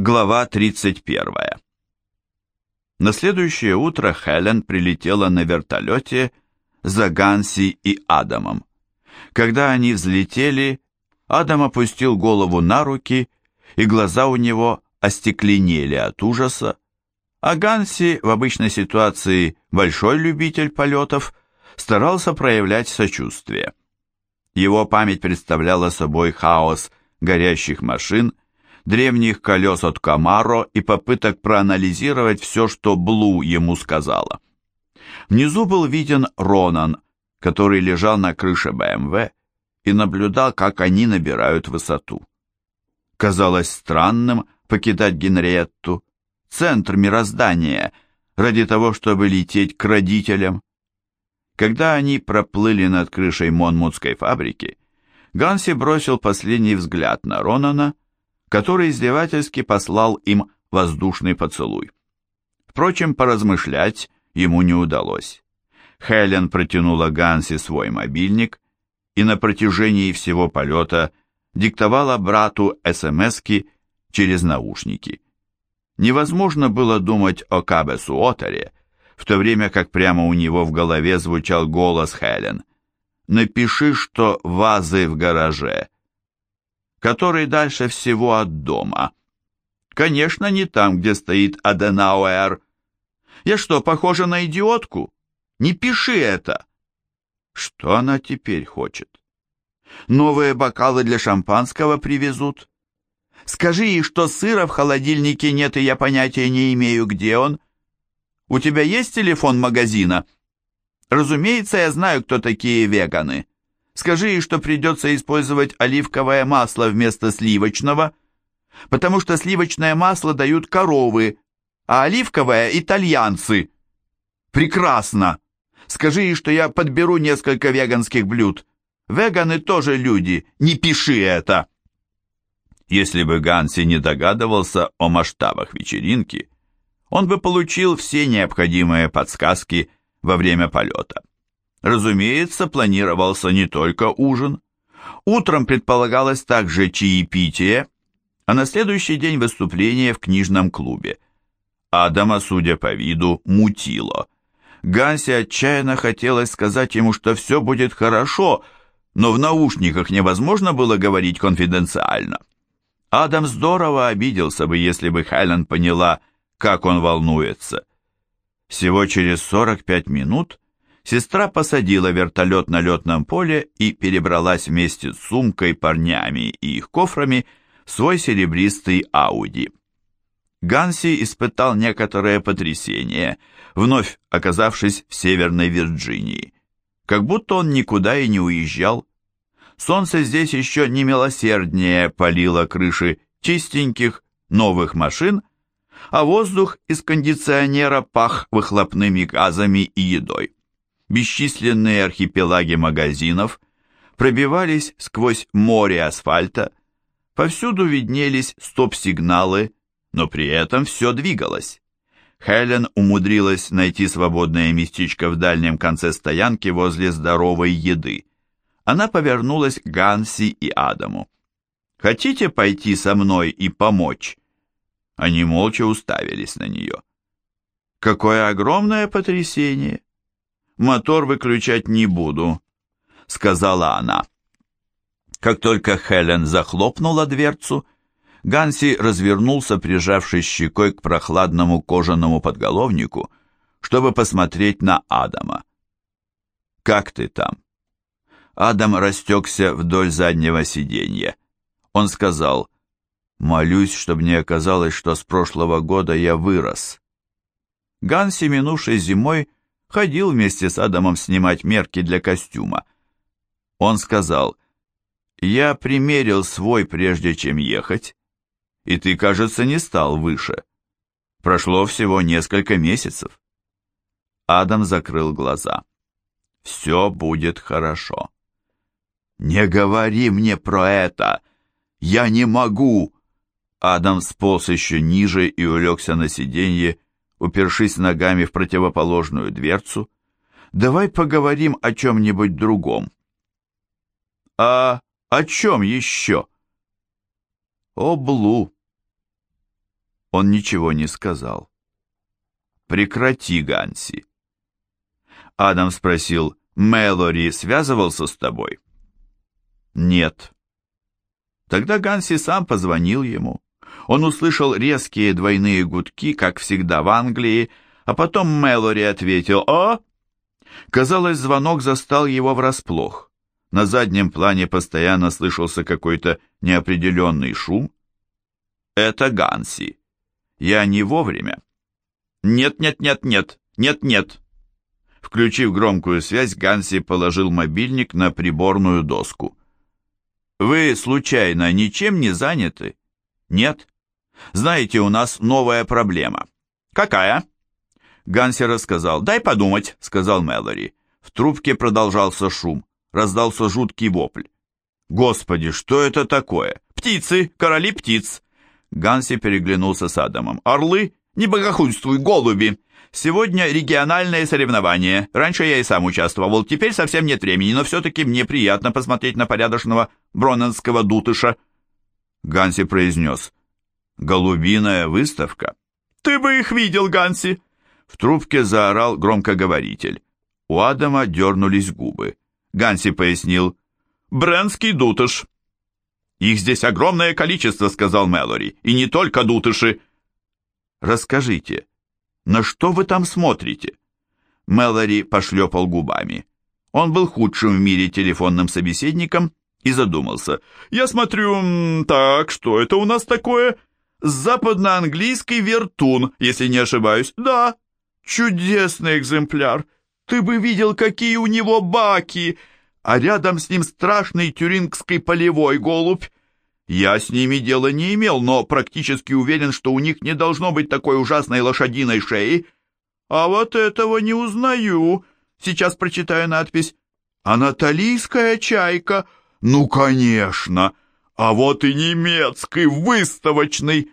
Глава 31. На следующее утро Хелен прилетела на вертолете за Ганси и Адамом. Когда они взлетели, Адам опустил голову на руки, и глаза у него остекленели от ужаса, а Ганси, в обычной ситуации большой любитель полетов, старался проявлять сочувствие. Его память представляла собой хаос горящих машин, древних колес от Камаро и попыток проанализировать все, что Блу ему сказала. Внизу был виден Ронан, который лежал на крыше БМВ и наблюдал, как они набирают высоту. Казалось странным покидать Генриетту, центр мироздания, ради того, чтобы лететь к родителям. Когда они проплыли над крышей Монмутской фабрики, Ганси бросил последний взгляд на Ронана, который издевательски послал им воздушный поцелуй. Впрочем, поразмышлять ему не удалось. Хелен протянула Ганси свой мобильник и на протяжении всего полета диктовала брату СМСки через наушники. Невозможно было думать о Кабесу Отере, в то время как прямо у него в голове звучал голос Хелен. «Напиши, что вазы в гараже», который дальше всего от дома. Конечно, не там, где стоит Аденауэр. Я что, похожа на идиотку? Не пиши это. Что она теперь хочет? Новые бокалы для шампанского привезут? Скажи ей, что сыра в холодильнике нет, и я понятия не имею, где он. У тебя есть телефон магазина? Разумеется, я знаю, кто такие веганы. Скажи ей, что придется использовать оливковое масло вместо сливочного, потому что сливочное масло дают коровы, а оливковое – итальянцы. Прекрасно! Скажи ей, что я подберу несколько веганских блюд. Веганы тоже люди, не пиши это. Если бы Ганси не догадывался о масштабах вечеринки, он бы получил все необходимые подсказки во время полета. Разумеется, планировался не только ужин. Утром предполагалось также чаепитие, а на следующий день выступление в книжном клубе. Адама, судя по виду, мутило. Ганси отчаянно хотелось сказать ему, что все будет хорошо, но в наушниках невозможно было говорить конфиденциально. Адам здорово обиделся бы, если бы Хайлен поняла, как он волнуется. Всего через 45 минут сестра посадила вертолет на летном поле и перебралась вместе с сумкой, парнями и их кофрами в свой серебристый Ауди. Ганси испытал некоторое потрясение, вновь оказавшись в Северной Вирджинии. Как будто он никуда и не уезжал. Солнце здесь еще не милосерднее палило крыши чистеньких новых машин, а воздух из кондиционера пах выхлопными газами и едой. Бесчисленные архипелаги магазинов пробивались сквозь море асфальта, повсюду виднелись стоп-сигналы, но при этом все двигалось. Хелен умудрилась найти свободное местечко в дальнем конце стоянки возле здоровой еды. Она повернулась к Ганси и Адаму. «Хотите пойти со мной и помочь?» Они молча уставились на нее. «Какое огромное потрясение! Мотор выключать не буду», — сказала она. Как только Хелен захлопнула дверцу, Ганси развернулся, прижавшись щекой к прохладному кожаному подголовнику, чтобы посмотреть на Адама. «Как ты там?» Адам растекся вдоль заднего сиденья. Он сказал, «Молюсь, чтобы не оказалось, что с прошлого года я вырос». Ганси, минувшей зимой, ходил вместе с Адамом снимать мерки для костюма. Он сказал, «Я примерил свой, прежде чем ехать, и ты, кажется, не стал выше. Прошло всего несколько месяцев». Адам закрыл глаза. «Все будет хорошо». «Не говори мне про это! Я не могу!» Адам сполз еще ниже и улегся на сиденье, упершись ногами в противоположную дверцу. «Давай поговорим о чем-нибудь другом». «А о чем еще?» «О, Блу». Он ничего не сказал. «Прекрати, Ганси». Адам спросил, «Мэлори связывался с тобой?» «Нет». Тогда Ганси сам позвонил ему. Он услышал резкие двойные гудки, как всегда в Англии, а потом Мэлори ответил «О!». Казалось, звонок застал его врасплох. На заднем плане постоянно слышался какой-то неопределенный шум. «Это Ганси. Я не вовремя». «Нет-нет-нет-нет, нет-нет». Включив громкую связь, Ганси положил мобильник на приборную доску. «Вы, случайно, ничем не заняты?» «Нет?» «Знаете, у нас новая проблема». «Какая?» Ганси рассказал. «Дай подумать», — сказал Мэлори. В трубке продолжался шум. Раздался жуткий вопль. «Господи, что это такое? Птицы, короли птиц!» Ганси переглянулся с Адамом. «Орлы? Не богохульствуй, голуби! Сегодня региональное соревнование. Раньше я и сам участвовал, теперь совсем нет времени, но все-таки мне приятно посмотреть на порядочного броненского дутыша». Ганси произнес. «Голубиная выставка». «Ты бы их видел, Ганси!» В трубке заорал громкоговоритель. У Адама дернулись губы. Ганси пояснил. «Бренский дутыш». «Их здесь огромное количество», — сказал Мэлори. «И не только дутыши». «Расскажите, на что вы там смотрите?» Мэлори пошлепал губами. Он был худшим в мире телефонным собеседником и задумался. «Я смотрю... Так, что это у нас такое?» «Западно-английский вертун, если не ошибаюсь». «Да, чудесный экземпляр. Ты бы видел, какие у него баки!» А рядом с ним страшный тюрингский полевой голубь. Я с ними дела не имел, но практически уверен, что у них не должно быть такой ужасной лошадиной шеи. А вот этого не узнаю. Сейчас прочитаю надпись. «Анатолийская чайка». Ну, конечно. А вот и немецкий, выставочный.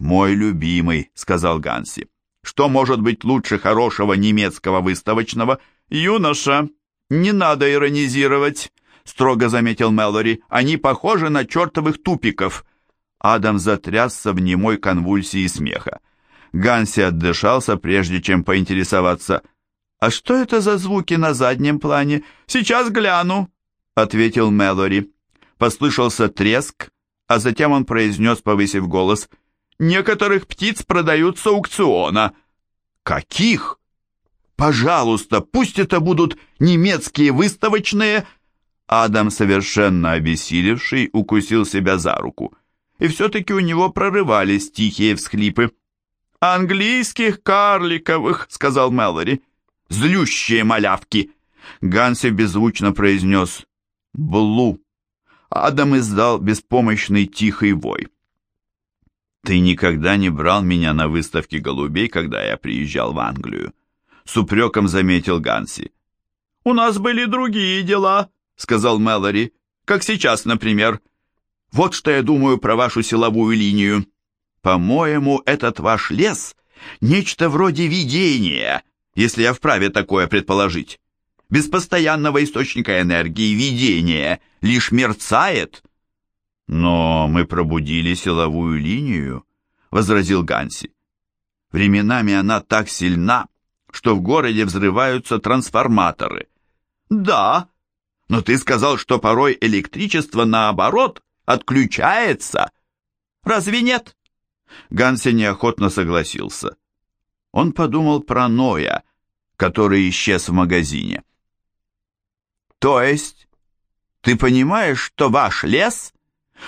«Мой любимый», — сказал Ганси. «Что может быть лучше хорошего немецкого выставочного? Юноша, не надо иронизировать строго заметил Мэлори. «Они похожи на чертовых тупиков». Адам затрясся в немой конвульсии смеха. Ганси отдышался, прежде чем поинтересоваться. «А что это за звуки на заднем плане? Сейчас гляну», — ответил Мэлори. Послышался треск, а затем он произнес, повысив голос, «Некоторых птиц продают с аукциона». «Каких?» «Пожалуйста, пусть это будут немецкие выставочные», Адам, совершенно обессилевший, укусил себя за руку. И все-таки у него прорывались тихие всхлипы. «Английских карликовых», — сказал Мэлори. «Злющие малявки!» Ганси беззвучно произнес «Блу». Адам издал беспомощный тихий вой. «Ты никогда не брал меня на выставке голубей, когда я приезжал в Англию?» С упреком заметил Ганси. «У нас были другие дела», — сказал Мэлори. «Как сейчас, например. Вот что я думаю про вашу силовую линию. По-моему, этот ваш лес — нечто вроде видения, если я вправе такое предположить. Без постоянного источника энергии видение лишь мерцает». «Но мы пробудили силовую линию», — возразил Ганси. «Временами она так сильна, что в городе взрываются трансформаторы». «Да», но ты сказал, что порой электричество, наоборот, отключается. Разве нет?» Ганси неохотно согласился. Он подумал про Ноя, который исчез в магазине. «То есть ты понимаешь, что ваш лес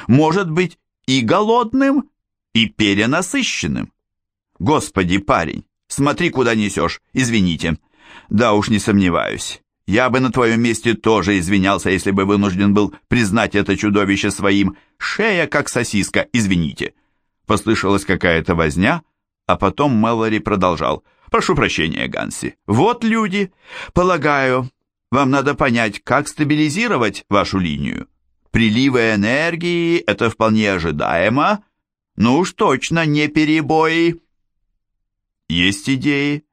может быть и голодным, и перенасыщенным? Господи, парень, смотри, куда несешь, извините. Да уж не сомневаюсь. Я бы на твоем месте тоже извинялся, если бы вынужден был признать это чудовище своим. Шея, как сосиска, извините». Послышалась какая-то возня, а потом Мэлори продолжал. «Прошу прощения, Ганси. Вот люди. Полагаю, вам надо понять, как стабилизировать вашу линию. Приливы энергии — это вполне ожидаемо. Ну уж точно не перебои». «Есть идеи?»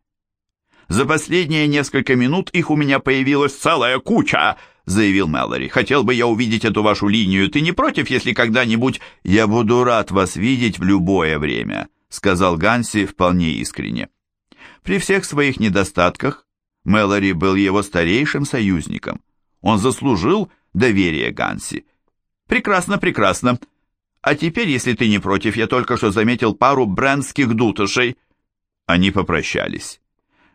За последние несколько минут их у меня появилась целая куча», — заявил Мэлори. «Хотел бы я увидеть эту вашу линию. Ты не против, если когда-нибудь...» «Я буду рад вас видеть в любое время», — сказал Ганси вполне искренне. При всех своих недостатках Мэлори был его старейшим союзником. Он заслужил доверие Ганси. «Прекрасно, прекрасно. А теперь, если ты не против, я только что заметил пару брендских дутышей». Они попрощались.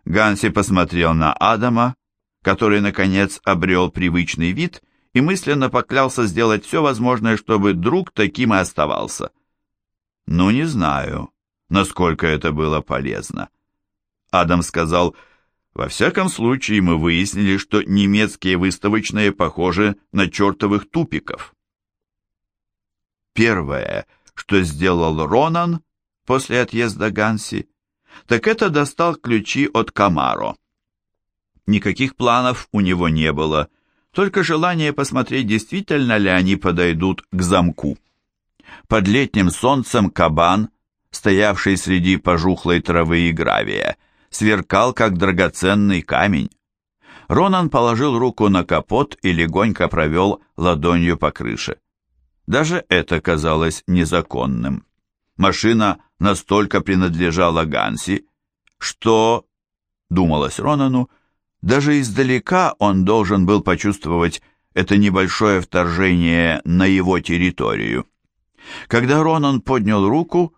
Ганси посмотрел на Адама, который, наконец, обрел привычный вид и мысленно поклялся сделать все возможное, чтобы друг таким и оставался. «Ну, не знаю, насколько это было полезно». Адам сказал, «Во всяком случае, мы выяснили, что немецкие выставочные похожи на чертовых тупиков». Первое, что сделал Ронан после отъезда Ганси, так это достал ключи от Камаро. Никаких планов у него не было, только желание посмотреть, действительно ли они подойдут к замку. Под летним солнцем кабан, стоявший среди пожухлой травы и гравия, сверкал, как драгоценный камень. Ронан положил руку на капот и легонько провел ладонью по крыше. Даже это казалось незаконным. Машина настолько принадлежала Ганси, что, думалось Ронану, даже издалека он должен был почувствовать это небольшое вторжение на его территорию. Когда Ронан поднял руку,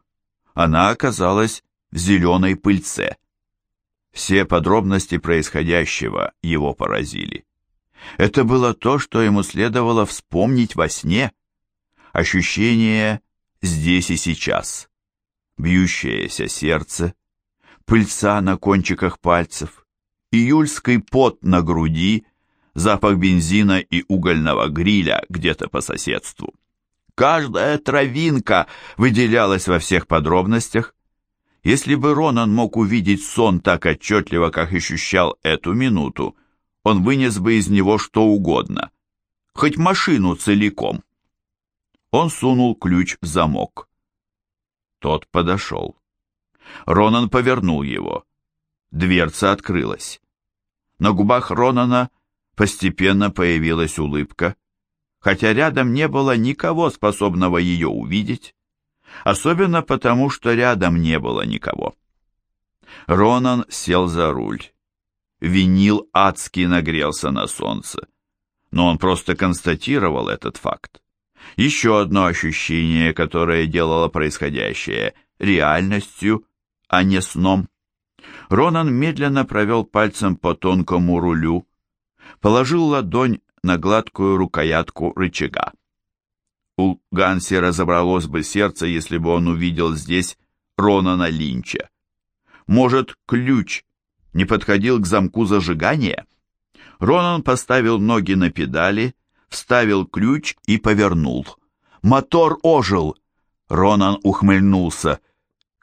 она оказалась в зеленой пыльце. Все подробности происходящего его поразили. Это было то, что ему следовало вспомнить во сне. Ощущение здесь и сейчас. Бьющееся сердце, пыльца на кончиках пальцев, июльский пот на груди, запах бензина и угольного гриля где-то по соседству. Каждая травинка выделялась во всех подробностях, если бы Ронан мог увидеть сон так отчетливо, как ощущал эту минуту, он вынес бы из него что угодно, хоть машину целиком. Он сунул ключ в замок. Тот подошел. Ронан повернул его. Дверца открылась. На губах Ронана постепенно появилась улыбка, хотя рядом не было никого, способного ее увидеть особенно потому, что рядом не было никого. Ронан сел за руль. Винил адски нагрелся на солнце, но он просто констатировал этот факт. Еще одно ощущение, которое делало происходящее реальностью, а не сном. Ронан медленно провел пальцем по тонкому рулю, положил ладонь на гладкую рукоятку рычага. У Ганси разобралось бы сердце, если бы он увидел здесь Ронана Линча. Может, ключ не подходил к замку зажигания? Ронан поставил ноги на педали, вставил ключ и повернул. Мотор ожил. Ронан ухмыльнулся.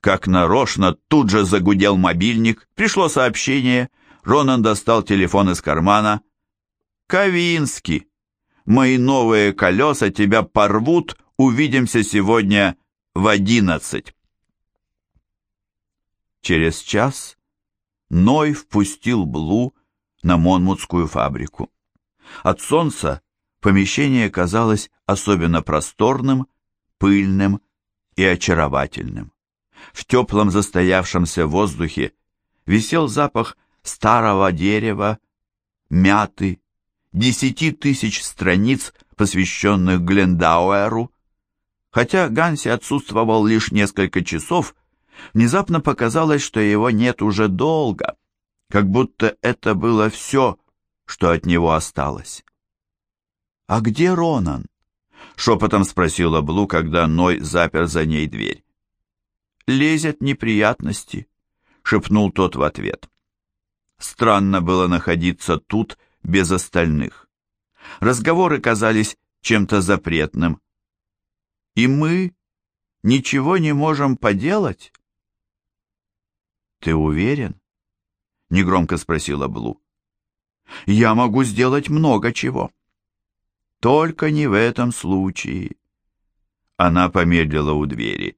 Как нарочно, тут же загудел мобильник. Пришло сообщение. Ронан достал телефон из кармана. «Кавински!» Мои новые колеса тебя порвут, увидимся сегодня в одиннадцать. Через час Ной впустил Блу на Монмутскую фабрику. От солнца помещение казалось особенно просторным, пыльным и очаровательным. В теплом застоявшемся воздухе висел запах старого дерева, мяты десяти тысяч страниц, посвященных Глендауэру. Хотя Ганси отсутствовал лишь несколько часов, внезапно показалось, что его нет уже долго, как будто это было все, что от него осталось. «А где Ронан?» — шепотом спросила Блу, когда Ной запер за ней дверь. «Лезет неприятности», — шепнул тот в ответ. Странно было находиться тут без остальных. Разговоры казались чем-то запретным. И мы ничего не можем поделать? Ты уверен? Негромко спросила Блу. Я могу сделать много чего. Только не в этом случае. Она помедлила у двери.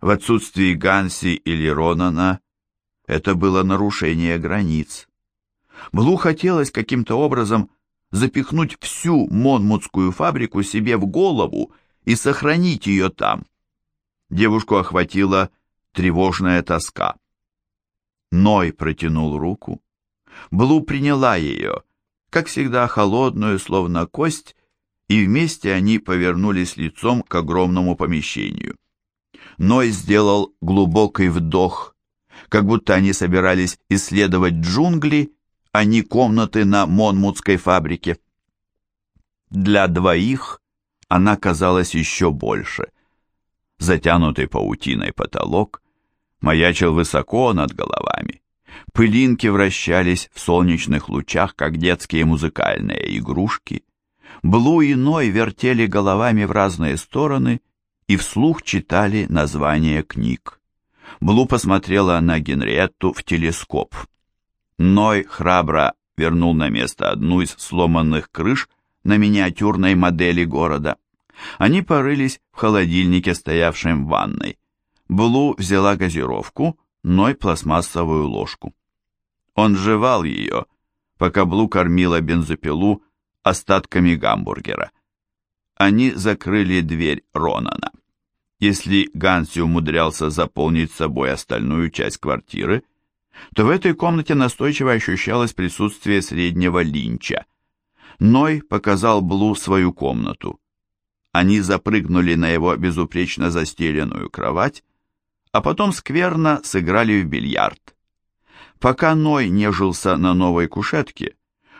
В отсутствии Ганси или Ронана это было нарушение границ. Блу хотелось каким-то образом запихнуть всю Монмутскую фабрику себе в голову и сохранить ее там. Девушку охватила тревожная тоска. Ной протянул руку. Блу приняла ее, как всегда холодную, словно кость, и вместе они повернулись лицом к огромному помещению. Ной сделал глубокий вдох, как будто они собирались исследовать джунгли, а не комнаты на Монмутской фабрике. Для двоих она казалась еще больше. Затянутый паутиной потолок маячил высоко над головами. Пылинки вращались в солнечных лучах, как детские музыкальные игрушки. Блу и Ной вертели головами в разные стороны и вслух читали названия книг. Блу посмотрела на Генриетту в телескоп. Ной храбро вернул на место одну из сломанных крыш на миниатюрной модели города. Они порылись в холодильнике, стоявшем в ванной. Блу взяла газировку, Ной пластмассовую ложку. Он жевал ее, пока Блу кормила бензопилу остатками гамбургера. Они закрыли дверь Ронана. Если Ганси умудрялся заполнить собой остальную часть квартиры, то в этой комнате настойчиво ощущалось присутствие среднего линча. Ной показал Блу свою комнату. Они запрыгнули на его безупречно застеленную кровать, а потом скверно сыграли в бильярд. Пока Ной нежился на новой кушетке,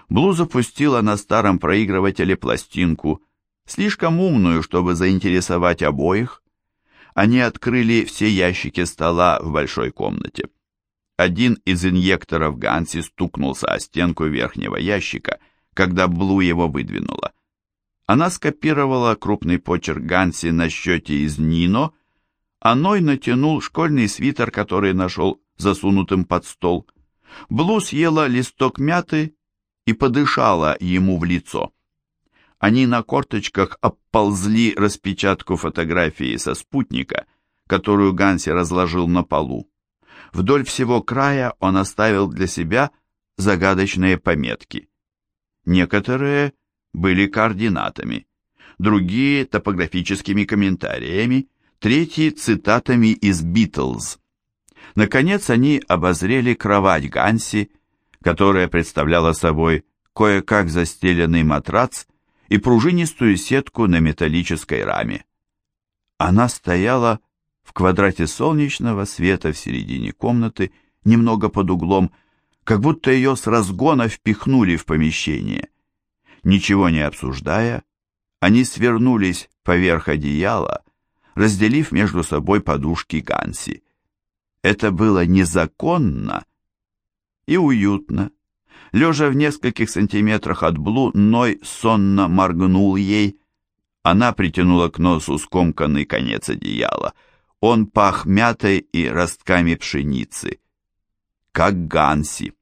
Блу запустила на старом проигрывателе пластинку, слишком умную, чтобы заинтересовать обоих, они открыли все ящики стола в большой комнате. Один из инъекторов Ганси стукнулся о стенку верхнего ящика, когда Блу его выдвинула. Она скопировала крупный почерк Ганси на счете из Нино, а Ной натянул школьный свитер, который нашел засунутым под стол. Блу съела листок мяты и подышала ему в лицо. Они на корточках обползли распечатку фотографии со спутника, которую Ганси разложил на полу. Вдоль всего края он оставил для себя загадочные пометки. Некоторые были координатами, другие — топографическими комментариями, третьи — цитатами из «Битлз». Наконец они обозрели кровать Ганси, которая представляла собой кое-как застеленный матрац и пружинистую сетку на металлической раме. Она стояла в квадрате солнечного света в середине комнаты, немного под углом, как будто ее с разгона впихнули в помещение. Ничего не обсуждая, они свернулись поверх одеяла, разделив между собой подушки Ганси. Это было незаконно и уютно. Лежа в нескольких сантиметрах от Блу, Ной сонно моргнул ей. Она притянула к носу скомканный конец одеяла. Он пах мятой и ростками пшеницы. Как Ганси.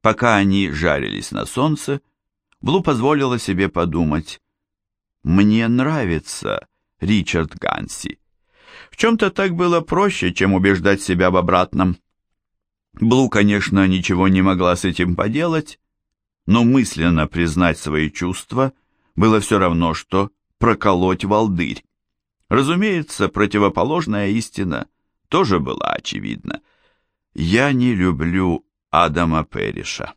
Пока они жарились на солнце, Блу позволила себе подумать. «Мне нравится Ричард Ганси». В чем-то так было проще, чем убеждать себя в обратном. Блу, конечно, ничего не могла с этим поделать, но мысленно признать свои чувства было все равно, что проколоть волдырь. Разумеется, противоположная истина тоже была очевидна. «Я не люблю Адама Перриша».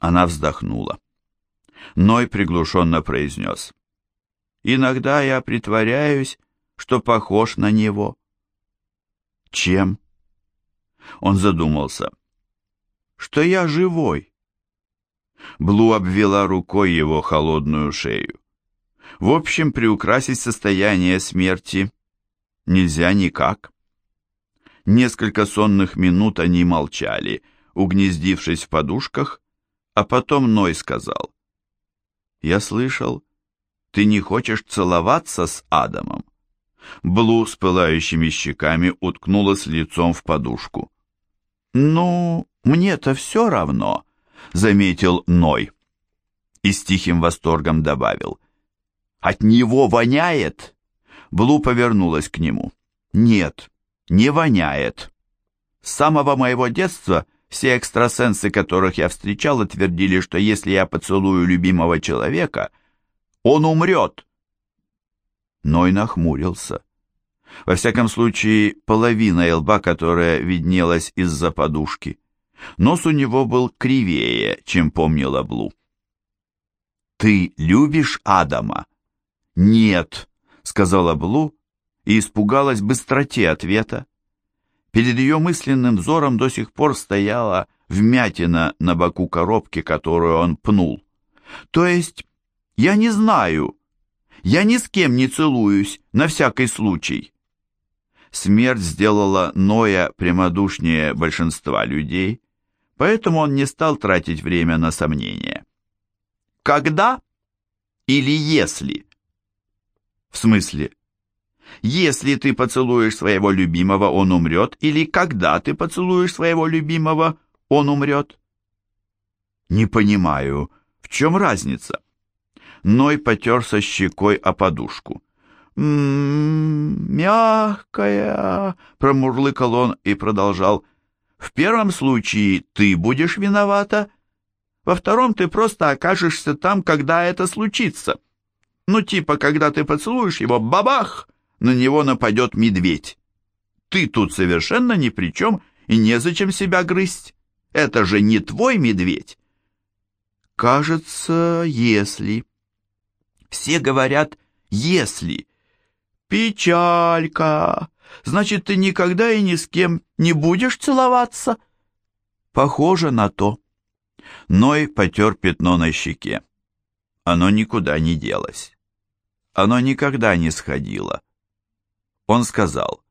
Она вздохнула. Ной приглушенно произнес. «Иногда я притворяюсь, что похож на него». «Чем?» Он задумался. «Что я живой?» Блу обвела рукой его холодную шею. В общем, приукрасить состояние смерти нельзя никак. Несколько сонных минут они молчали, угнездившись в подушках, а потом Ной сказал. «Я слышал, ты не хочешь целоваться с Адамом?» Блу с пылающими щеками уткнулась лицом в подушку. «Ну, мне-то все равно», — заметил Ной. И с тихим восторгом добавил. «От него воняет?» Блу повернулась к нему. «Нет, не воняет. С самого моего детства все экстрасенсы, которых я встречал, твердили, что если я поцелую любимого человека, он умрет». Ной нахмурился. Во всяком случае, половина лба, которая виднелась из-за подушки. Нос у него был кривее, чем помнила Блу. «Ты любишь Адама?» «Нет», — сказала Блу и испугалась быстроте ответа. Перед ее мысленным взором до сих пор стояла вмятина на боку коробки, которую он пнул. «То есть, я не знаю, я ни с кем не целуюсь, на всякий случай». Смерть сделала Ноя прямодушнее большинства людей, поэтому он не стал тратить время на сомнения. «Когда или если?» «В смысле?» Если ты поцелуешь своего любимого, он умрет, или когда ты поцелуешь своего любимого, он умрет? Не понимаю, в чем разница? Ной потерся щекой о подушку. «М-м, мягкая», — промурлыкал он и продолжал. «В первом случае ты будешь виновата, во втором ты просто окажешься там, когда это случится. Ну, типа, когда ты поцелуешь его, бабах!» на него нападет медведь. Ты тут совершенно ни при чем и незачем себя грызть. Это же не твой медведь. Кажется, если. Все говорят «если». Печалька. Значит, ты никогда и ни с кем не будешь целоваться? Похоже на то. Ной потер пятно на щеке. Оно никуда не делось. Оно никогда не сходило. Он сказал,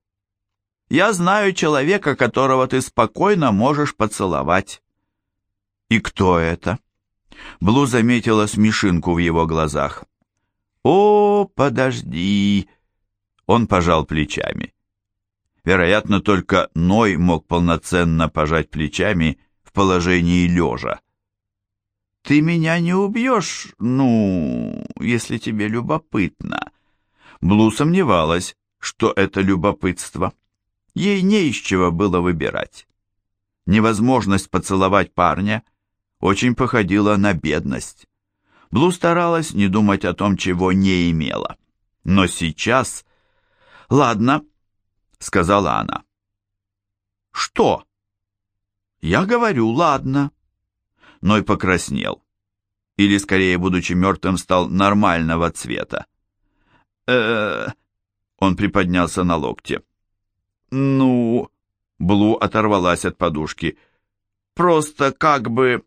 «Я знаю человека, которого ты спокойно можешь поцеловать». «И кто это?» Блу заметила смешинку в его глазах. «О, подожди!» Он пожал плечами. Вероятно, только Ной мог полноценно пожать плечами в положении лежа. «Ты меня не убьешь, ну, если тебе любопытно». Блу сомневалась, что это любопытство. Ей не из чего было выбирать. Невозможность поцеловать парня очень походила на бедность. Блу старалась не думать о том, чего не имела. Но сейчас... «Ладно», — сказала она. «Что?» «Я говорю, ладно». Ной покраснел. Или, скорее, будучи мертвым, стал нормального цвета. э он приподнялся на локте. «Ну...» Блу оторвалась от подушки. «Просто как бы...»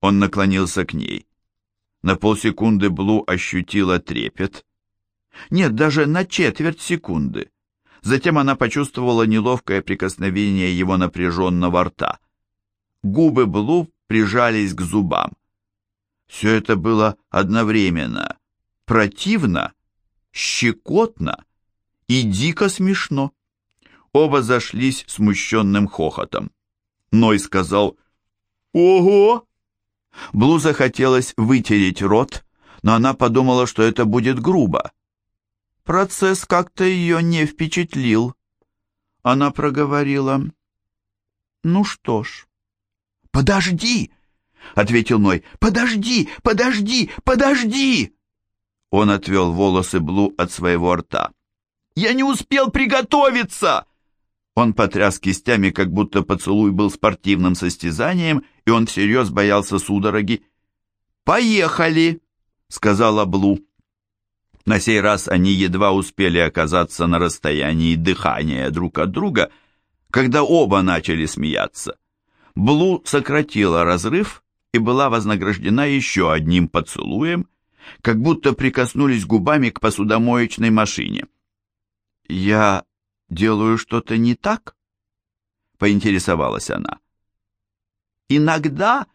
Он наклонился к ней. На полсекунды Блу ощутила трепет. Нет, даже на четверть секунды. Затем она почувствовала неловкое прикосновение его напряженного рта. Губы Блу прижались к зубам. Все это было одновременно противно, щекотно и дико смешно. Оба зашлись смущенным хохотом. Ной сказал «Ого!». Блу захотелось вытереть рот, но она подумала, что это будет грубо. Процесс как-то ее не впечатлил. Она проговорила «Ну что ж». «Подожди!» — ответил Ной. «Подожди! Подожди! Подожди!» Он отвел волосы Блу от своего рта. Я не успел приготовиться!» Он потряс кистями, как будто поцелуй был спортивным состязанием, и он всерьез боялся судороги. «Поехали!» — сказала Блу. На сей раз они едва успели оказаться на расстоянии дыхания друг от друга, когда оба начали смеяться. Блу сократила разрыв и была вознаграждена еще одним поцелуем, как будто прикоснулись губами к посудомоечной машине. «Я делаю что-то не так?» — поинтересовалась она. «Иногда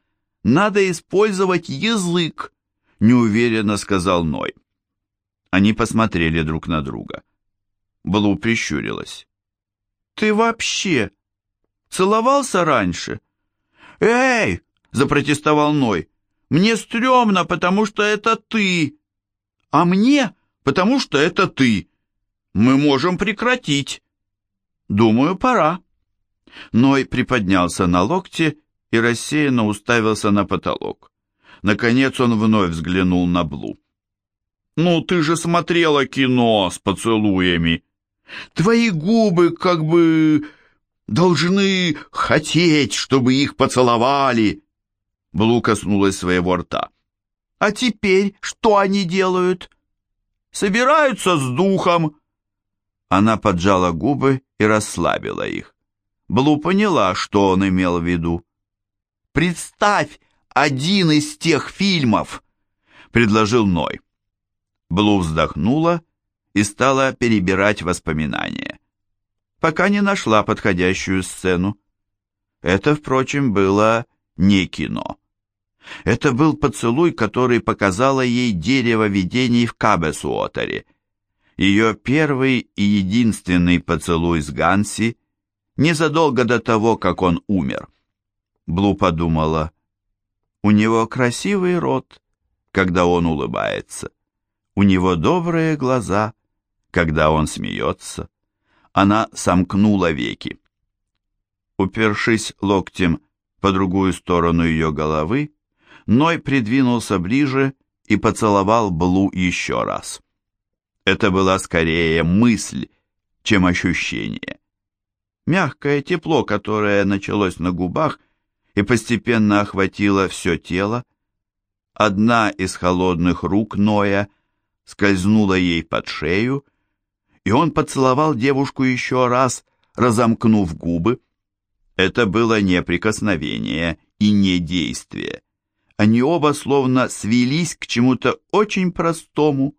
надо использовать язык», — неуверенно сказал Ной. Они посмотрели друг на друга. Блу прищурилась. «Ты вообще целовался раньше?» «Эй!» — запротестовал Ной. «Мне стрёмно, потому что это ты!» «А мне, потому что это ты!» мы можем прекратить. Думаю, пора. Ной приподнялся на локте и рассеянно уставился на потолок. Наконец он вновь взглянул на Блу. «Ну, ты же смотрела кино с поцелуями. Твои губы как бы должны хотеть, чтобы их поцеловали. Блу коснулась своего рта. А теперь что они делают? Собираются с духом. Она поджала губы и расслабила их. Блу поняла, что он имел в виду. «Представь один из тех фильмов!» — предложил Ной. Блу вздохнула и стала перебирать воспоминания, пока не нашла подходящую сцену. Это, впрочем, было не кино. Это был поцелуй, который показало ей дерево видений в Кабесуотере. Ее первый и единственный поцелуй с Ганси незадолго до того, как он умер. Блу подумала, у него красивый рот, когда он улыбается. У него добрые глаза, когда он смеется. Она сомкнула веки. Упершись локтем по другую сторону ее головы, Ной придвинулся ближе и поцеловал Блу еще раз. Это была скорее мысль, чем ощущение. Мягкое тепло, которое началось на губах и постепенно охватило все тело. Одна из холодных рук Ноя скользнула ей под шею, и он поцеловал девушку еще раз, разомкнув губы. Это было не прикосновение и не действие. Они оба словно свелись к чему-то очень простому,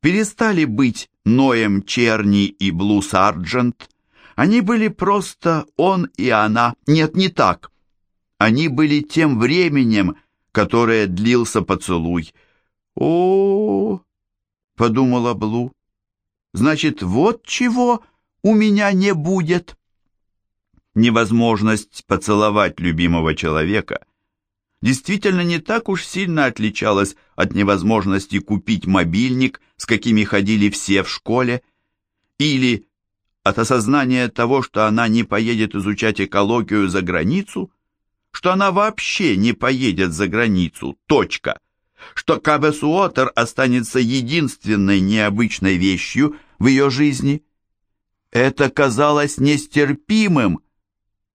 перестали быть Ноем Черни и Блу Сарджент. Они были просто он и она. Нет, не так. Они были тем временем, которое длился поцелуй. О, -о, -о, -о подумала Блу. Значит, вот чего у меня не будет. Невозможность поцеловать любимого человека действительно не так уж сильно отличалась от невозможности купить мобильник, с какими ходили все в школе, или от осознания того, что она не поедет изучать экологию за границу, что она вообще не поедет за границу, точка, что Кабесуотер останется единственной необычной вещью в ее жизни. Это казалось нестерпимым,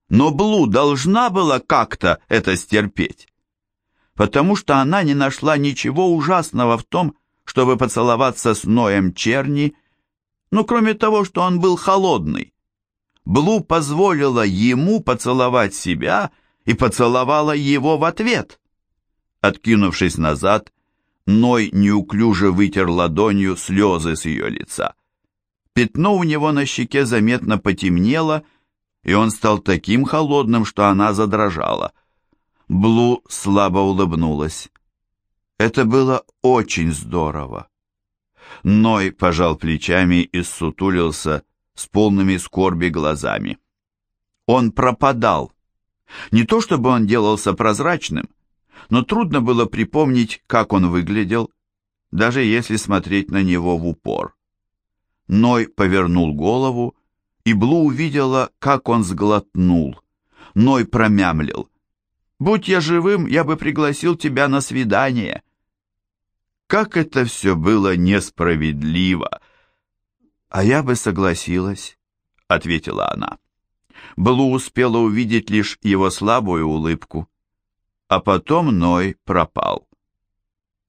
но Блу должна была как-то это стерпеть потому что она не нашла ничего ужасного в том, чтобы поцеловаться с Ноем Черни, ну, кроме того, что он был холодный. Блу позволила ему поцеловать себя и поцеловала его в ответ. Откинувшись назад, Ной неуклюже вытер ладонью слезы с ее лица. Пятно у него на щеке заметно потемнело, и он стал таким холодным, что она задрожала — Блу слабо улыбнулась. Это было очень здорово. Ной пожал плечами и сутулился с полными скорби глазами. Он пропадал. Не то чтобы он делался прозрачным, но трудно было припомнить, как он выглядел, даже если смотреть на него в упор. Ной повернул голову, и Блу увидела, как он сглотнул. Ной промямлил. Будь я живым, я бы пригласил тебя на свидание. Как это все было несправедливо. А я бы согласилась, ответила она. Блу успела увидеть лишь его слабую улыбку. А потом Ной пропал.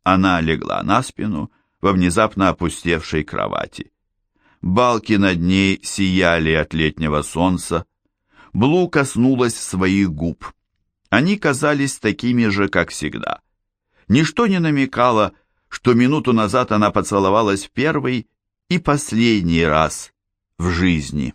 Она легла на спину во внезапно опустевшей кровати. Балки над ней сияли от летнего солнца. Блу коснулась своих губ. Они казались такими же, как всегда. Ничто не намекало, что минуту назад она поцеловалась первый и последний раз в жизни.